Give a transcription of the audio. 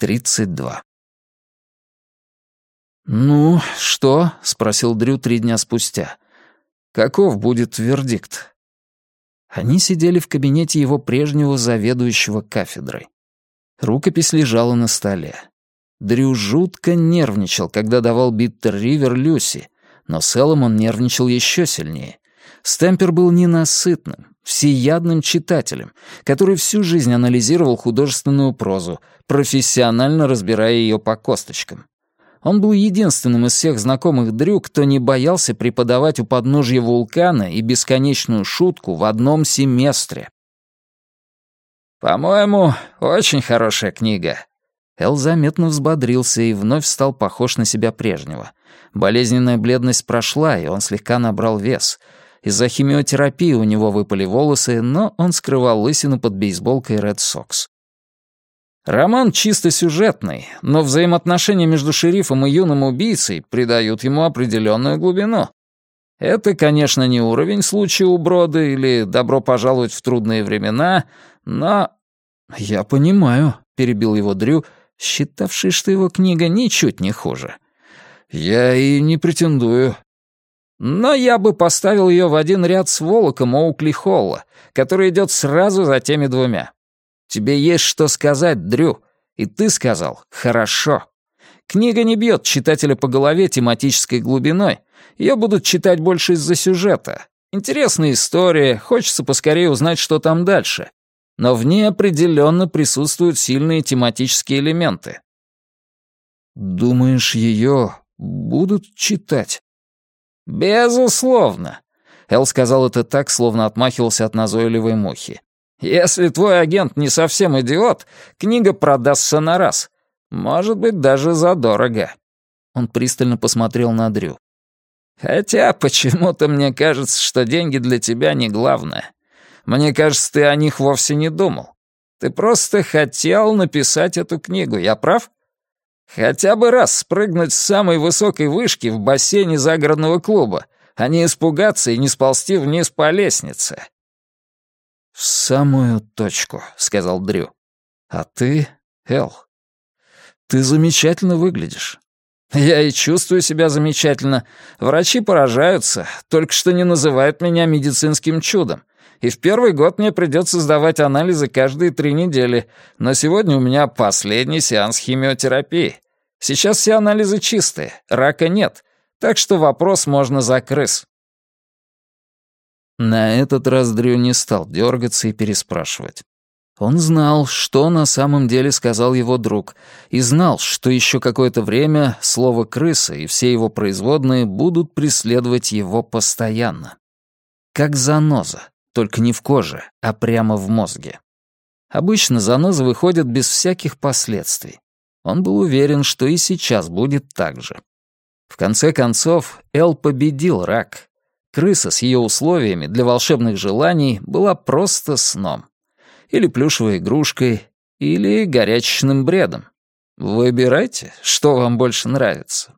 32. «Ну, что?» — спросил Дрю три дня спустя. «Каков будет вердикт?» Они сидели в кабинете его прежнего заведующего кафедрой. Рукопись лежала на столе. Дрю жутко нервничал, когда давал Биттер Ривер Люси, но с Эллом он нервничал еще сильнее. Стемпер был ненасытным, всеядным читателем, который всю жизнь анализировал художественную прозу, профессионально разбирая ее по косточкам. Он был единственным из всех знакомых Дрю, кто не боялся преподавать у подножья вулкана и бесконечную шутку в одном семестре. «По-моему, очень хорошая книга». Эл заметно взбодрился и вновь стал похож на себя прежнего. Болезненная бледность прошла, и он слегка набрал вес. Из-за химиотерапии у него выпали волосы, но он скрывал лысину под бейсболкой Red Sox. Роман чисто сюжетный, но взаимоотношения между шерифом и юным убийцей придают ему определенную глубину. Это, конечно, не уровень случая у Брода или «Добро пожаловать в трудные времена», но... «Я понимаю», — перебил его Дрю, считавший, что его книга ничуть не хуже. «Я и не претендую». «Но я бы поставил ее в один ряд с Волоком Оукли Холла, который идет сразу за теми двумя. Тебе есть что сказать, Дрю, и ты сказал «хорошо». Книга не бьет читателя по голове тематической глубиной. Ее будут читать больше из-за сюжета. Интересная история, хочется поскорее узнать, что там дальше. Но в ней определенно присутствуют сильные тематические элементы. «Думаешь, ее будут читать?» «Безусловно». Эл сказал это так, словно отмахивался от назойливой мухи. Если твой агент не совсем идиот, книга продастся на раз. Может быть, даже задорого». Он пристально посмотрел на Дрю. «Хотя почему-то мне кажется, что деньги для тебя не главное. Мне кажется, ты о них вовсе не думал. Ты просто хотел написать эту книгу, я прав? Хотя бы раз спрыгнуть с самой высокой вышки в бассейне загородного клуба, а не испугаться и не сползти вниз по лестнице. «В самую точку», — сказал Дрю. «А ты, Эл, ты замечательно выглядишь». «Я и чувствую себя замечательно. Врачи поражаются, только что не называют меня медицинским чудом. И в первый год мне придется сдавать анализы каждые три недели, но сегодня у меня последний сеанс химиотерапии. Сейчас все анализы чистые, рака нет, так что вопрос можно закрыть. На этот раз Дрю не стал дергаться и переспрашивать. Он знал, что на самом деле сказал его друг, и знал, что еще какое-то время слово «крыса» и все его производные будут преследовать его постоянно. Как заноза, только не в коже, а прямо в мозге. Обычно занозы выходят без всяких последствий. Он был уверен, что и сейчас будет так же. В конце концов, Эл победил рак, Крыса с ее условиями для волшебных желаний была просто сном. Или плюшевой игрушкой, или горячечным бредом. Выбирайте, что вам больше нравится.